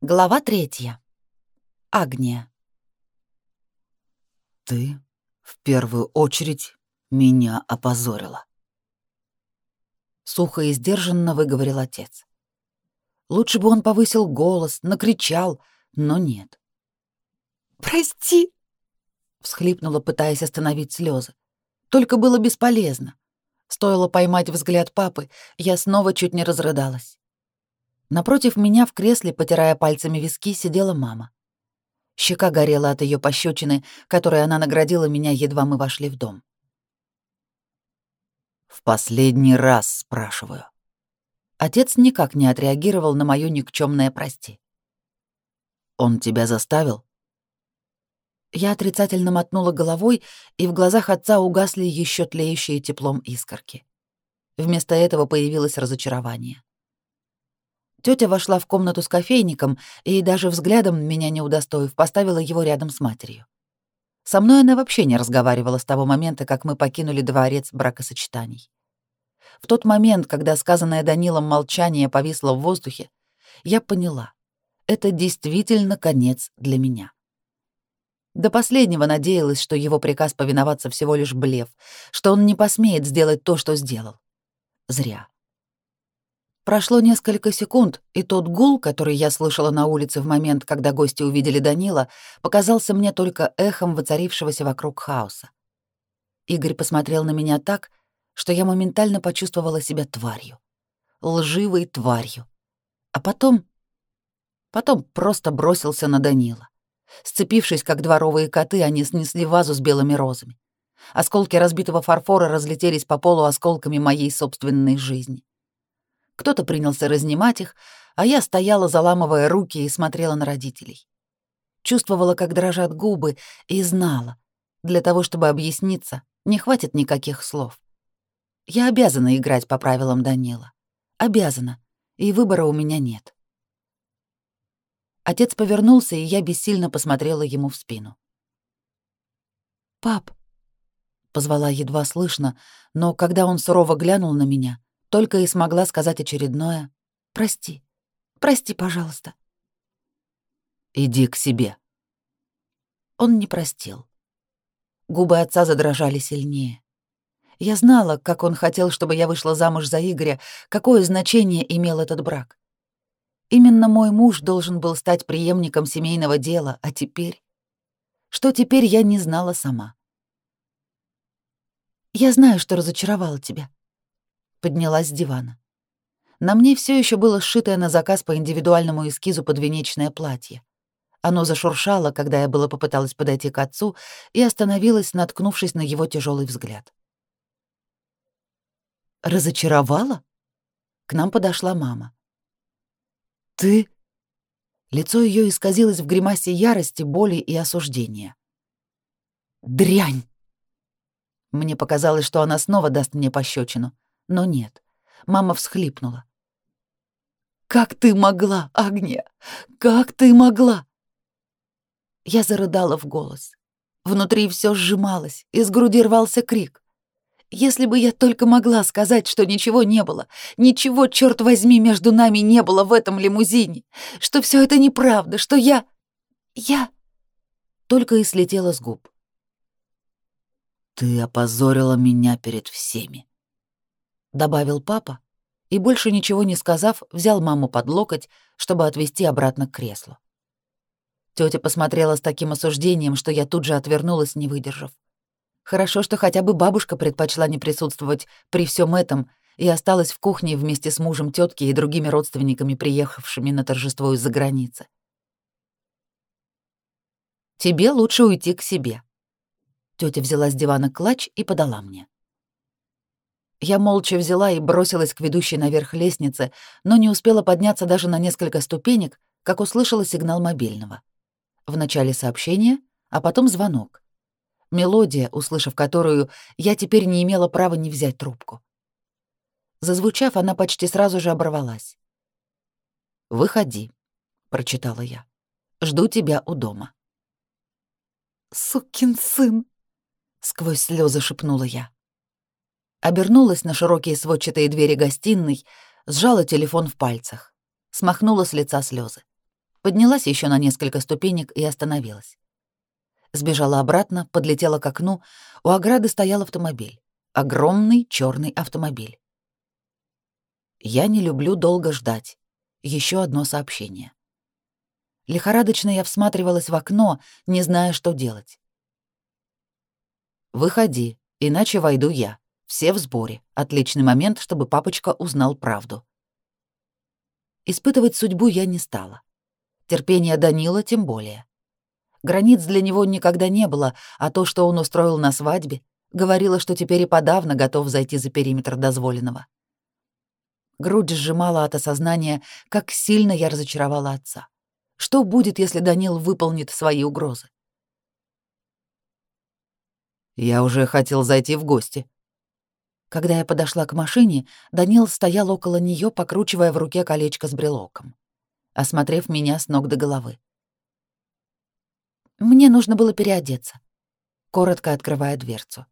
Глава третья. Агния. «Ты в первую очередь меня опозорила». Сухо и сдержанно выговорил отец. Лучше бы он повысил голос, накричал, но нет. «Прости!» — всхлипнула, пытаясь остановить слезы. Только было бесполезно. Стоило поймать взгляд папы, я снова чуть не разрыдалась. Напротив меня в кресле, потирая пальцами виски, сидела мама. Щека горела от ее пощечины, которой она наградила меня, едва мы вошли в дом. «В последний раз спрашиваю». Отец никак не отреагировал на моё никчёмное «прости». «Он тебя заставил?» Я отрицательно мотнула головой, и в глазах отца угасли ещё тлеющие теплом искорки. Вместо этого появилось разочарование. Тётя вошла в комнату с кофейником и даже взглядом меня не удостоив, поставила его рядом с матерью. Со мной она вообще не разговаривала с того момента, как мы покинули дворец бракосочетаний. В тот момент, когда сказанное Данилом молчание повисло в воздухе, я поняла — это действительно конец для меня. До последнего надеялась, что его приказ повиноваться всего лишь блеф, что он не посмеет сделать то, что сделал. Зря. Прошло несколько секунд, и тот гул, который я слышала на улице в момент, когда гости увидели Данила, показался мне только эхом воцарившегося вокруг хаоса. Игорь посмотрел на меня так, что я моментально почувствовала себя тварью. Лживой тварью. А потом... Потом просто бросился на Данила. Сцепившись, как дворовые коты, они снесли вазу с белыми розами. Осколки разбитого фарфора разлетелись по полу осколками моей собственной жизни. Кто-то принялся разнимать их, а я стояла, заламывая руки и смотрела на родителей. Чувствовала, как дрожат губы, и знала, для того, чтобы объясниться, не хватит никаких слов. Я обязана играть по правилам Данила. Обязана, и выбора у меня нет. Отец повернулся, и я бессильно посмотрела ему в спину. «Пап», — позвала едва слышно, но когда он сурово глянул на меня, только и смогла сказать очередное «Прости, прости, пожалуйста». «Иди к себе». Он не простил. Губы отца задрожали сильнее. Я знала, как он хотел, чтобы я вышла замуж за Игоря, какое значение имел этот брак. Именно мой муж должен был стать преемником семейного дела, а теперь... Что теперь, я не знала сама. «Я знаю, что разочаровала тебя», поднялась с дивана. На мне все еще было сшитое на заказ по индивидуальному эскизу подвенечное платье. Оно зашуршало, когда я было попыталась подойти к отцу и остановилась, наткнувшись на его тяжелый взгляд. «Разочаровала?» К нам подошла мама. «Ты...» Лицо ее исказилось в гримасе ярости, боли и осуждения. «Дрянь!» Мне показалось, что она снова даст мне пощечину. Но нет. Мама всхлипнула. «Как ты могла, Агния? Как ты могла?» Я зарыдала в голос. Внутри все сжималось, из груди рвался крик. Если бы я только могла сказать, что ничего не было, ничего, черт возьми, между нами не было в этом лимузине, что все это неправда, что я... я... Только и слетела с губ. «Ты опозорила меня перед всеми», добавил папа и, больше ничего не сказав, взял маму под локоть, чтобы отвести обратно к креслу. Тётя посмотрела с таким осуждением, что я тут же отвернулась, не выдержав. Хорошо, что хотя бы бабушка предпочла не присутствовать при всем этом и осталась в кухне вместе с мужем тетки и другими родственниками, приехавшими на торжество из-за границы. «Тебе лучше уйти к себе». Тётя взяла с дивана клатч и подала мне. Я молча взяла и бросилась к ведущей наверх лестнице, но не успела подняться даже на несколько ступенек, как услышала сигнал мобильного. В начале сообщения, а потом звонок. Мелодия, услышав которую, я теперь не имела права не взять трубку. Зазвучав, она почти сразу же оборвалась. «Выходи», — прочитала я. «Жду тебя у дома». «Сукин сын!» — сквозь слезы шепнула я. Обернулась на широкие сводчатые двери гостиной, сжала телефон в пальцах, смахнула с лица слезы. Поднялась еще на несколько ступенек и остановилась. Сбежала обратно, подлетела к окну. У ограды стоял автомобиль. Огромный черный автомобиль. Я не люблю долго ждать. Еще одно сообщение. Лихорадочно я всматривалась в окно, не зная, что делать. «Выходи, иначе войду я. Все в сборе. Отличный момент, чтобы папочка узнал правду». Испытывать судьбу я не стала. Терпение Данила тем более. Границ для него никогда не было, а то, что он устроил на свадьбе, говорило, что теперь и подавно готов зайти за периметр дозволенного. Грудь сжимала от осознания, как сильно я разочаровала отца. Что будет, если Данил выполнит свои угрозы? Я уже хотел зайти в гости. Когда я подошла к машине, Данил стоял около нее, покручивая в руке колечко с брелоком, осмотрев меня с ног до головы. Мне нужно было переодеться, коротко открывая дверцу.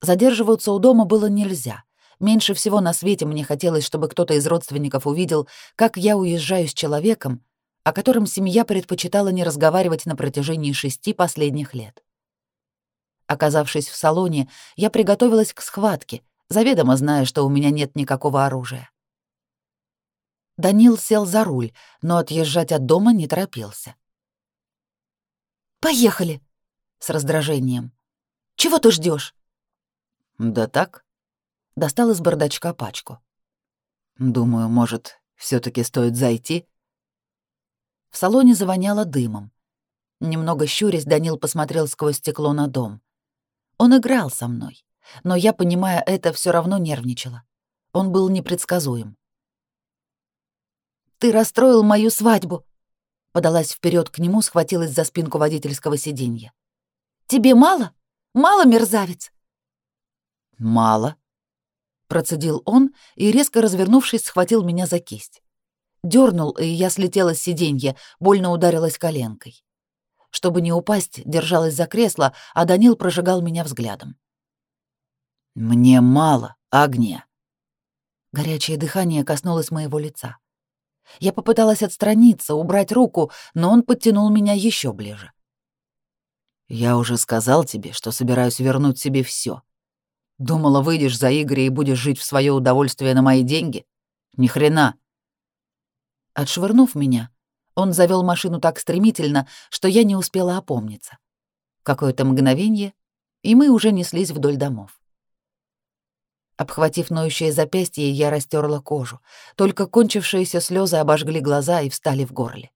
Задерживаться у дома было нельзя. Меньше всего на свете мне хотелось, чтобы кто-то из родственников увидел, как я уезжаю с человеком, о котором семья предпочитала не разговаривать на протяжении шести последних лет. Оказавшись в салоне, я приготовилась к схватке, заведомо зная, что у меня нет никакого оружия. Данил сел за руль, но отъезжать от дома не торопился. «Поехали!» — с раздражением. «Чего ты ждешь? «Да так?» — достал из бардачка пачку. «Думаю, может, все таки стоит зайти?» В салоне завоняло дымом. Немного щурясь, Данил посмотрел сквозь стекло на дом. Он играл со мной, но я, понимая это, все равно нервничала. Он был непредсказуем. «Ты расстроил мою свадьбу!» Подалась вперед к нему, схватилась за спинку водительского сиденья. «Тебе мало? Мало, мерзавец?» «Мало», — процедил он и, резко развернувшись, схватил меня за кисть дернул, и я слетела с сиденья, больно ударилась коленкой. Чтобы не упасть, держалась за кресло, а Данил прожигал меня взглядом. «Мне мало, огня». Горячее дыхание коснулось моего лица. Я попыталась отстраниться, убрать руку, но он подтянул меня еще ближе. «Я уже сказал тебе, что собираюсь вернуть себе все. Думала, выйдешь за Игоря и будешь жить в свое удовольствие на мои деньги? Ни хрена. Отшвырнув меня, он завел машину так стремительно, что я не успела опомниться. Какое-то мгновение, и мы уже неслись вдоль домов. Обхватив ноющее запястье, я растерла кожу. Только кончившиеся слезы обожгли глаза и встали в горле.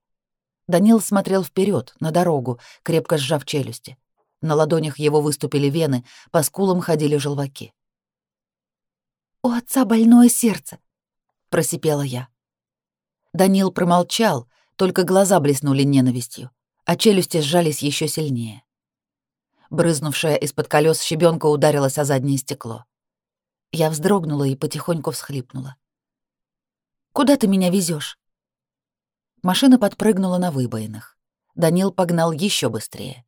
Данил смотрел вперед на дорогу, крепко сжав челюсти. На ладонях его выступили вены, по скулам ходили желваки. «У отца больное сердце», — просипела я. Данил промолчал, только глаза блеснули ненавистью, а челюсти сжались еще сильнее. Брызнувшая из-под колес щебенка ударилась о заднее стекло. Я вздрогнула и потихоньку всхлипнула. «Куда ты меня везешь? Машина подпрыгнула на выбоинах. Данил погнал еще быстрее.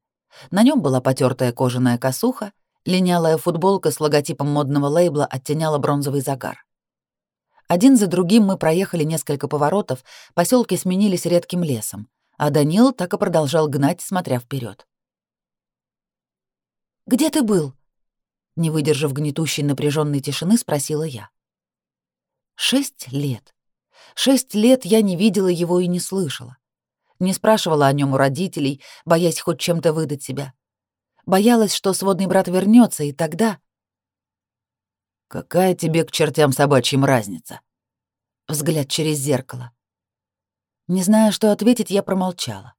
На нем была потертая кожаная косуха, линялая футболка с логотипом модного лейбла оттеняла бронзовый загар. Один за другим мы проехали несколько поворотов, поселки сменились редким лесом, а Данил так и продолжал гнать, смотря вперед. «Где ты был?» Не выдержав гнетущей напряженной тишины, спросила я. «Шесть лет. Шесть лет я не видела его и не слышала. Не спрашивала о нем у родителей, боясь хоть чем-то выдать себя. Боялась, что сводный брат вернется, и тогда... Какая тебе к чертям собачьим разница? Взгляд через зеркало. Не зная, что ответить, я промолчала.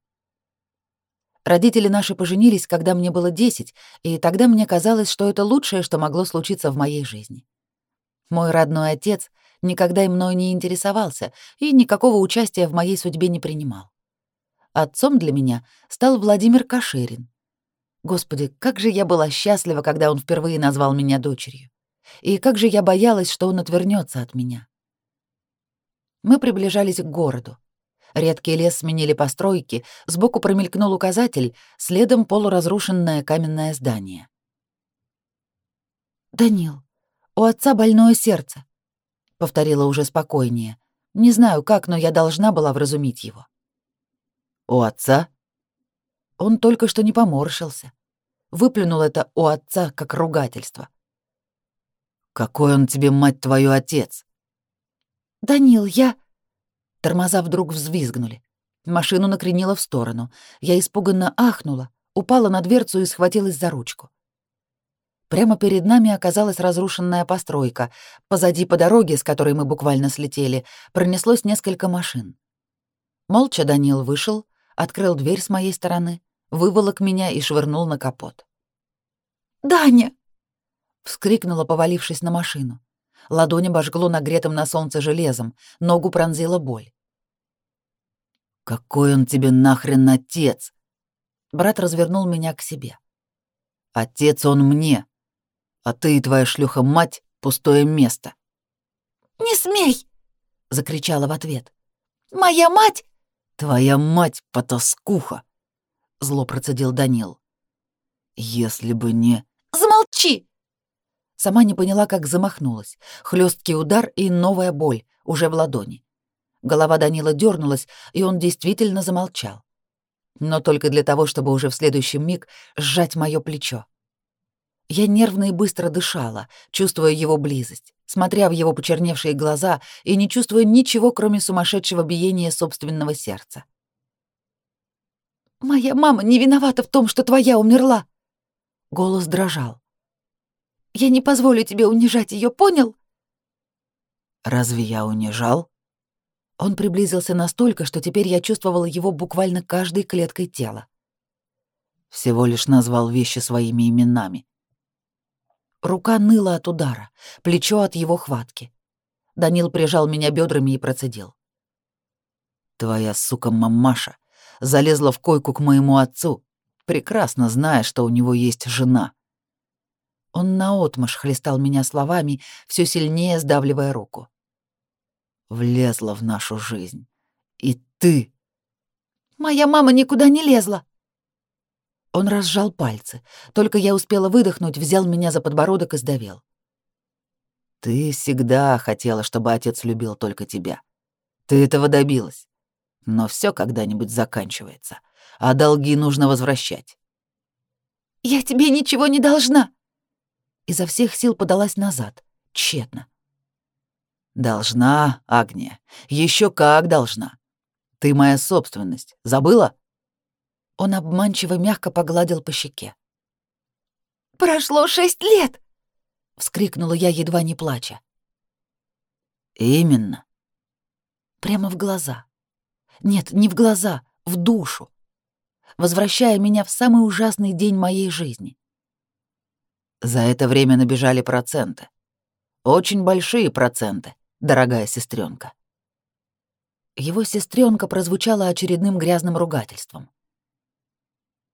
Родители наши поженились, когда мне было десять, и тогда мне казалось, что это лучшее, что могло случиться в моей жизни. Мой родной отец никогда и мной не интересовался и никакого участия в моей судьбе не принимал. Отцом для меня стал Владимир Каширин. Господи, как же я была счастлива, когда он впервые назвал меня дочерью. И как же я боялась, что он отвернется от меня. Мы приближались к городу. Редкий лес сменили постройки, сбоку промелькнул указатель, следом полуразрушенное каменное здание. «Данил, у отца больное сердце», — повторила уже спокойнее. Не знаю как, но я должна была вразумить его. У отца? Он только что не поморщился. Выплюнул это у отца как ругательство. Какой он тебе, мать твою, отец? Данил, я... Тормоза вдруг взвизгнули. Машину накренило в сторону. Я испуганно ахнула, упала на дверцу и схватилась за ручку. Прямо перед нами оказалась разрушенная постройка. Позади по дороге, с которой мы буквально слетели, пронеслось несколько машин. Молча Данил вышел, открыл дверь с моей стороны, выволок меня и швырнул на капот. «Даня!» — вскрикнула, повалившись на машину. Ладонь обожгло нагретым на солнце железом, ногу пронзила боль. «Какой он тебе нахрен отец?» Брат развернул меня к себе. «Отец он мне, а ты и твоя шлюха-мать — пустое место». «Не смей!» — закричала в ответ. «Моя мать...» «Твоя мать — потаскуха!» — зло процедил Данил. «Если бы не...» Сама не поняла, как замахнулась. Хлесткий удар и новая боль, уже в ладони. Голова Данила дернулась, и он действительно замолчал. Но только для того, чтобы уже в следующий миг сжать мое плечо. Я нервно и быстро дышала, чувствуя его близость, смотря в его почерневшие глаза и не чувствуя ничего, кроме сумасшедшего биения собственного сердца. «Моя мама не виновата в том, что твоя умерла!» Голос дрожал. «Я не позволю тебе унижать ее, понял?» «Разве я унижал?» Он приблизился настолько, что теперь я чувствовала его буквально каждой клеткой тела. Всего лишь назвал вещи своими именами. Рука ныла от удара, плечо от его хватки. Данил прижал меня бедрами и процедил. «Твоя сука мамаша залезла в койку к моему отцу, прекрасно зная, что у него есть жена». Он наотмашь хлестал меня словами, все сильнее сдавливая руку. «Влезла в нашу жизнь. И ты...» «Моя мама никуда не лезла», он разжал пальцы. Только я успела выдохнуть, взял меня за подбородок и сдавил. Ты всегда хотела, чтобы отец любил только тебя. Ты этого добилась. Но все когда-нибудь заканчивается, а долги нужно возвращать. Я тебе ничего не должна. Изо всех сил подалась назад, тщетно. Должна, Агния. Еще как должна. Ты моя собственность. Забыла? Он обманчиво мягко погладил по щеке. «Прошло шесть лет!» — вскрикнула я, едва не плача. «Именно». Прямо в глаза. Нет, не в глаза, в душу. Возвращая меня в самый ужасный день моей жизни. За это время набежали проценты. Очень большие проценты, дорогая сестренка. Его сестренка прозвучала очередным грязным ругательством.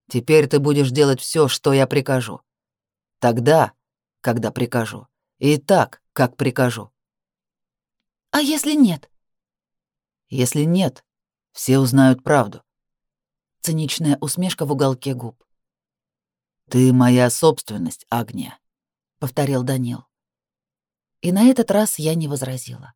Теперь ты будешь делать все, что я прикажу. Тогда, когда прикажу. И так, как прикажу. А если нет? Если нет, все узнают правду. Циничная усмешка в уголке губ. Ты моя собственность, Агния, повторил Данил. И на этот раз я не возразила.